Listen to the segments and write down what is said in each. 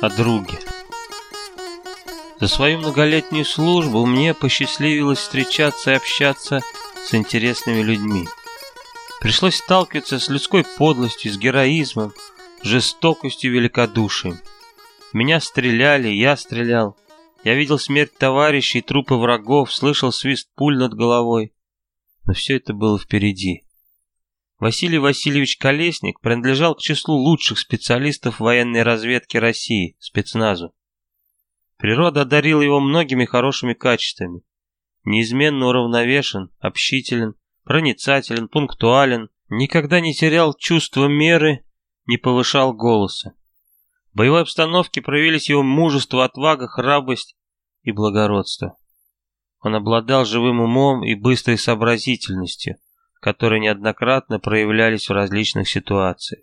о друге. За свою многолетнюю службу мне посчастливилось встречаться и общаться с интересными людьми. Пришлось сталкиваться с людской подлостью, с героизмом, жестокостью и великодушием. Меня стреляли, я стрелял. Я видел смерть товарищей, трупы врагов, слышал свист пуль над головой. Но все это было впереди. Василий Васильевич Колесник принадлежал к числу лучших специалистов военной разведки России, спецназу. Природа одарила его многими хорошими качествами. Неизменно уравновешен, общителен, проницателен, пунктуален, никогда не терял чувства меры, не повышал голоса. В боевой обстановке проявились его мужество, отвага, храбрость и благородство. Он обладал живым умом и быстрой сообразительностью, которые неоднократно проявлялись в различных ситуациях.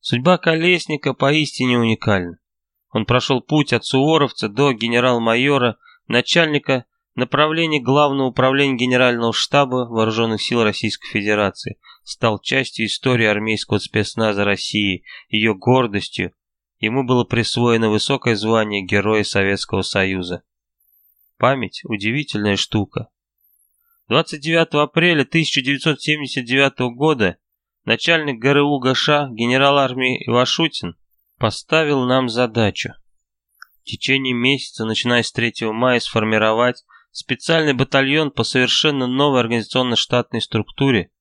Судьба Колесника поистине уникальна. Он прошел путь от суворовца до генерал-майора, начальника направления Главного управления Генерального штаба Вооруженных сил Российской Федерации, стал частью истории армейского спецназа России, ее гордостью. Ему было присвоено высокое звание Героя Советского Союза. Память – удивительная штука. 29 апреля 1979 года начальник ГРУ ГШ генерал армии Ивашутин поставил нам задачу в течение месяца, начиная с 3 мая, сформировать специальный батальон по совершенно новой организационно-штатной структуре,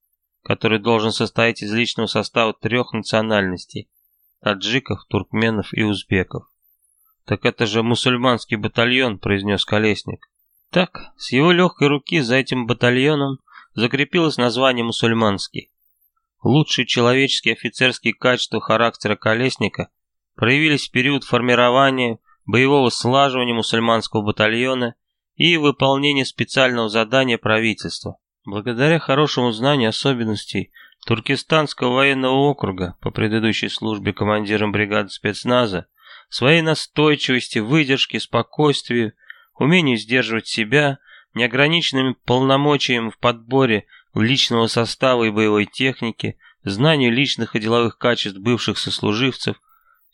который должен состоять из личного состава трех национальностей – таджиков, туркменов и узбеков. «Так это же мусульманский батальон», – произнес Колесник. Так, с его легкой руки за этим батальоном закрепилось название «мусульманский». Лучшие человеческие офицерские качества характера Колесника проявились в период формирования боевого слаживания мусульманского батальона и выполнения специального задания правительства. Благодаря хорошему знанию особенностей Туркестанского военного округа по предыдущей службе командиром бригады спецназа, своей настойчивости, выдержке, спокойствию, умению сдерживать себя, неограниченным полномочиям в подборе личного состава и боевой техники, знанию личных и деловых качеств бывших сослуживцев,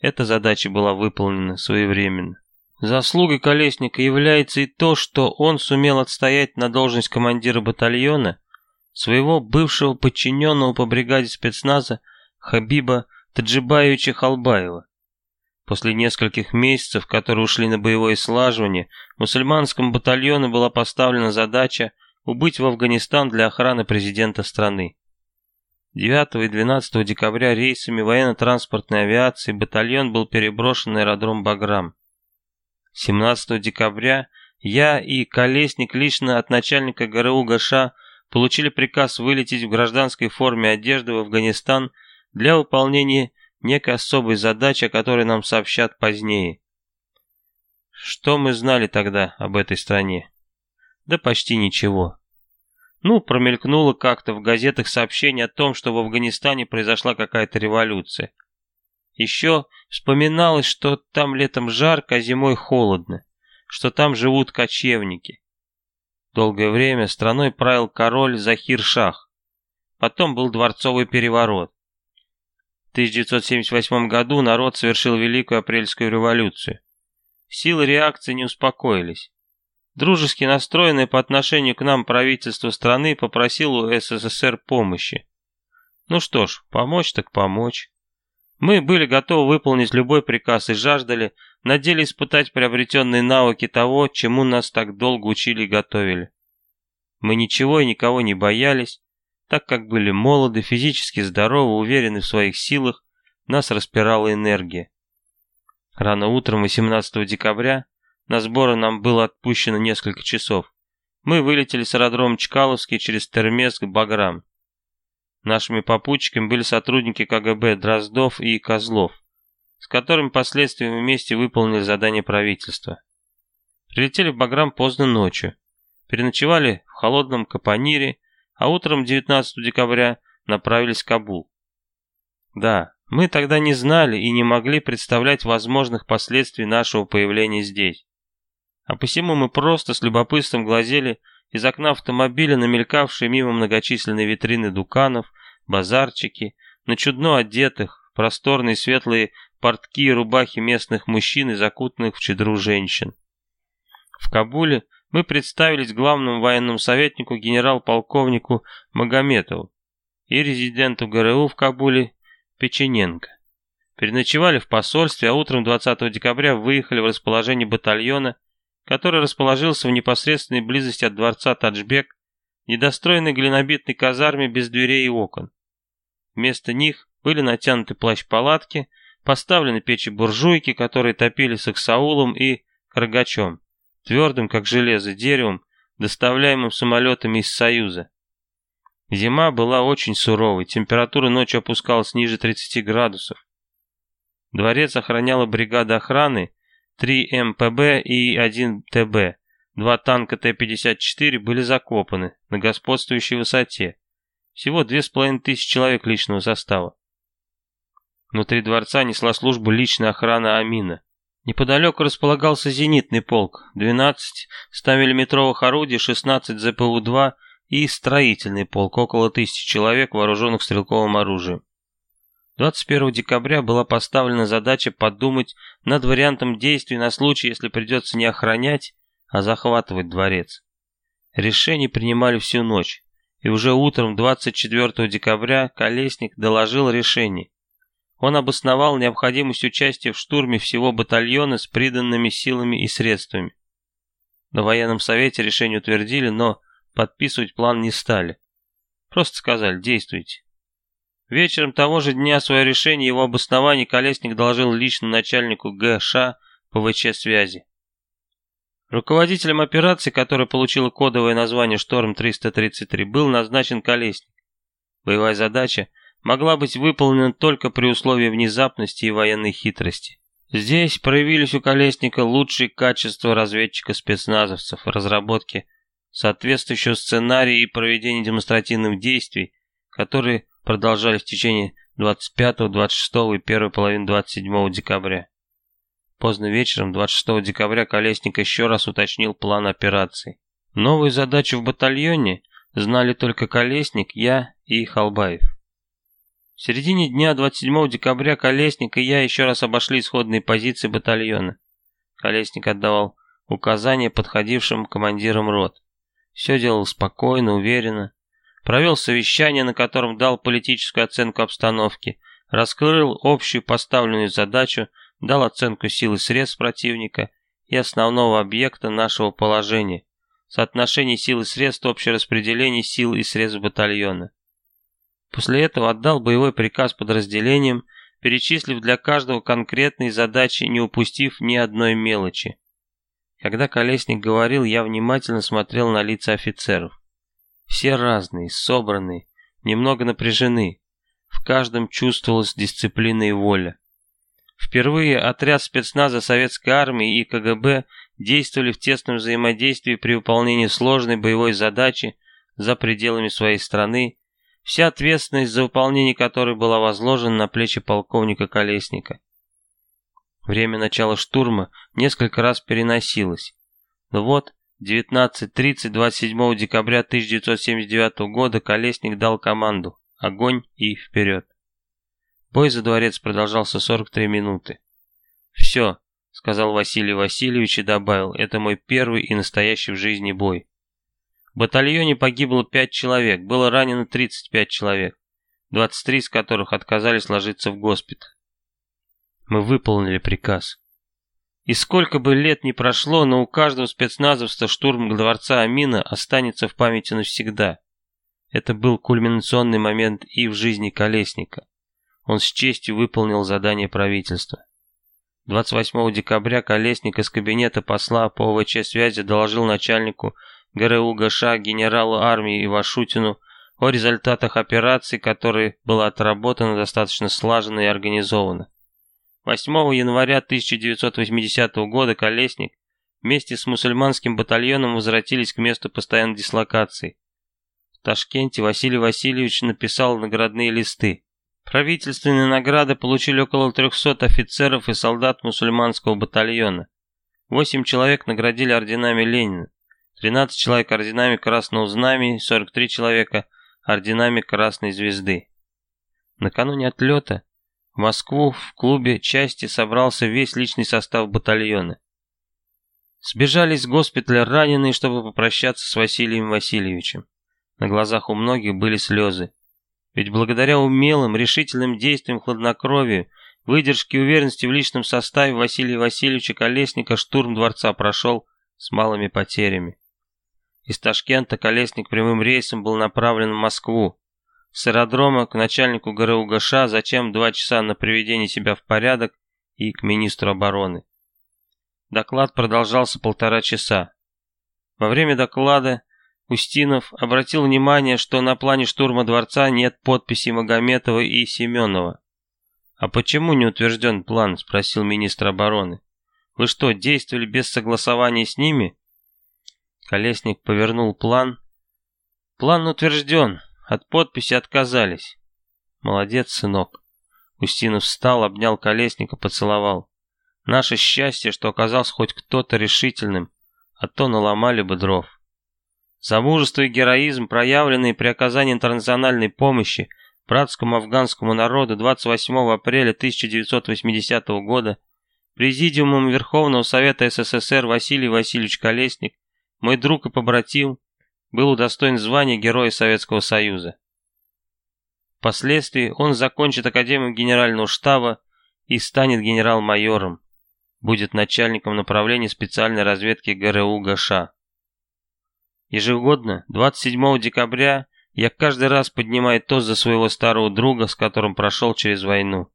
эта задача была выполнена своевременно. Заслугой Колесника является и то, что он сумел отстоять на должность командира батальона своего бывшего подчиненного по бригаде спецназа Хабиба Таджибаевича Халбаева. После нескольких месяцев, которые ушли на боевое слаживание, мусульманскому батальону была поставлена задача убыть в Афганистан для охраны президента страны. 9 и 12 декабря рейсами военно-транспортной авиации батальон был переброшен на аэродром Баграм. 17 декабря я и Колесник лично от начальника ГРУ ГШ получили приказ вылететь в гражданской форме одежды в Афганистан для выполнения некой особой задачи, о которой нам сообщат позднее. Что мы знали тогда об этой стране? Да почти ничего. Ну, промелькнуло как-то в газетах сообщение о том, что в Афганистане произошла какая-то революция. Еще вспоминалось, что там летом жарко, а зимой холодно, что там живут кочевники. Долгое время страной правил король Захир-Шах. Потом был дворцовый переворот. 1978 году народ совершил Великую Апрельскую революцию. Силы реакции не успокоились. Дружески настроенное по отношению к нам правительство страны попросило у СССР помощи. Ну что ж, помочь так помочь. Мы были готовы выполнить любой приказ и жаждали на деле испытать приобретенные навыки того, чему нас так долго учили и готовили. Мы ничего и никого не боялись, так как были молоды, физически здоровы, уверены в своих силах, нас распирала энергия. Рано утром 18 декабря на сборы нам было отпущено несколько часов. Мы вылетели с аэродрома Чкаловский через Термеск к Баграм. Нашими попутчиками были сотрудники КГБ Дроздов и Козлов, с которыми впоследствии вместе выполнили задание правительства. Прилетели в Баграм поздно ночью, переночевали в холодном Капонире а утром 19 декабря направились в Кабул. Да, мы тогда не знали и не могли представлять возможных последствий нашего появления здесь. А посему мы просто с любопытством глазели из окна автомобиля на мелькавшие мимо многочисленные витрины дуканов, базарчики, на чудно одетых, просторные светлые портки и рубахи местных мужчин и закутанных в чедру женщин. В Кабуле мы представились главному военному советнику генерал-полковнику Магометову и резиденту ГРУ в Кабуле Печененко. Переночевали в посольстве, а утром 20 декабря выехали в расположение батальона, который расположился в непосредственной близости от дворца Таджбек, недостроенной глинобитной казарме без дверей и окон. Вместо них были натянуты плащ-палатки, поставлены печи-буржуйки, которые топили с аксаулом и каргачом, твердым, как железо, деревом, доставляемым самолетами из Союза. Зима была очень суровой, температура ночью опускалась ниже 30 градусов. Дворец охраняла бригада охраны, 3 МПБ и 1 ТБ. Два танка Т-54 были закопаны на господствующей высоте. Всего две с половиной тысячи человек личного состава. Внутри дворца несла службу личная охрана Амина. Неподалеку располагался зенитный полк, 12 100-миллиметровых орудий, 16 ЗПУ-2 и строительный полк, около тысячи человек, вооруженных стрелковым оружием. 21 декабря была поставлена задача подумать над вариантом действий на случай, если придется не охранять, а захватывать дворец. Решения принимали всю ночь, и уже утром 24 декабря Колесник доложил решение. Он обосновал необходимость участия в штурме всего батальона с приданными силами и средствами. На военном совете решение утвердили, но подписывать план не стали. Просто сказали «действуйте». Вечером того же дня свое решение его обоснование Колесник доложил лично начальнику ГШ ПВЧ связи. Руководителем операции, которая получила кодовое название «Шторм-333», был назначен Колесник. Боевая задача могла быть выполнена только при условии внезапности и военной хитрости. Здесь проявились у Колесника лучшие качества разведчика-спецназовцев, разработки соответствующего сценария и проведения демонстративных действий, которые продолжались в течение 25, 26 и первой половины 27 декабря. Поздно вечером 26 декабря Колесник еще раз уточнил план операции. Новую задачу в батальоне знали только Колесник, я и Халбаев. В середине дня 27 декабря Колесник и я еще раз обошли исходные позиции батальона. Колесник отдавал указания подходившим командирам рот. Все делал спокойно, уверенно. Провел совещание, на котором дал политическую оценку обстановки, раскрыл общую поставленную задачу, дал оценку сил и средств противника и основного объекта нашего положения, соотношение сил и средств, общее распределение сил и средств батальона. После этого отдал боевой приказ подразделениям, перечислив для каждого конкретные задачи, не упустив ни одной мелочи. Когда Колесник говорил, я внимательно смотрел на лица офицеров. Все разные, собранные, немного напряжены. В каждом чувствовалась дисциплина и воля. Впервые отряд спецназа Советской Армии и КГБ действовали в тесном взаимодействии при выполнении сложной боевой задачи за пределами своей страны, вся ответственность за выполнение которой была возложена на плечи полковника Колесника. Время начала штурма несколько раз переносилось. Но вот 19.30 27 декабря 1979 года Колесник дал команду «Огонь и вперед». Бой за дворец продолжался 43 минуты. «Все», — сказал Василий Васильевич и добавил, «это мой первый и настоящий в жизни бой». В батальоне погибло 5 человек, было ранено 35 человек, 23 из которых отказались ложиться в госпиталь. Мы выполнили приказ. И сколько бы лет ни прошло, но у каждого спецназовца штурм дворца Амина останется в памяти навсегда. Это был кульминационный момент и в жизни Колесника. Он с честью выполнил задание правительства. 28 декабря Колесник из кабинета посла по ОВЧ связи доложил начальнику ГРУ ГШ генералу армии Ивашутину о результатах операции, которая была отработана достаточно слаженно и организованно. 8 января 1980 года Колесник вместе с мусульманским батальоном возвратились к месту постоянной дислокации. В Ташкенте Василий Васильевич написал наградные листы. Правительственные награды получили около 300 офицеров и солдат мусульманского батальона. 8 человек наградили орденами Ленина, 13 человек орденами Красного Знамени, 43 человека орденами Красной Звезды. Накануне отлета В Москву в клубе части собрался весь личный состав батальона. Сбежали из госпиталя раненые, чтобы попрощаться с Василием Васильевичем. На глазах у многих были слезы. Ведь благодаря умелым, решительным действиям хладнокровию, выдержке и уверенности в личном составе Василия Васильевича Колесника штурм дворца прошел с малыми потерями. Из Ташкента Колесник прямым рейсом был направлен в Москву. С аэродрома к начальнику ГРУ ГШ, затем два часа на приведение себя в порядок и к министру обороны. Доклад продолжался полтора часа. Во время доклада Устинов обратил внимание, что на плане штурма дворца нет подписей Магометова и Семенова. «А почему не утвержден план?» – спросил министр обороны. «Вы что, действовали без согласования с ними?» Колесник повернул план. «План утвержден, от подписи отказались». «Молодец, сынок». Устинов встал, обнял Колесника, поцеловал. «Наше счастье, что оказался хоть кто-то решительным, а то наломали бы дров». За мужество и героизм, проявленные при оказании интернациональной помощи братскому афганскому народу 28 апреля 1980 года, Президиумом Верховного Совета СССР Василий Васильевич Колесник, мой друг и побратим, был удостоен звания Героя Советского Союза. Впоследствии он закончит Академию Генерального штаба и станет генерал-майором, будет начальником направления специальной разведки ГРУ ГШ. Ежегодно, 27 декабря, я каждый раз поднимаю тост за своего старого друга, с которым прошел через войну.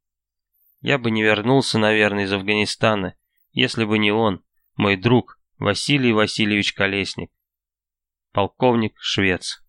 Я бы не вернулся, наверное, из Афганистана, если бы не он, мой друг Василий Васильевич Колесник, полковник Швец.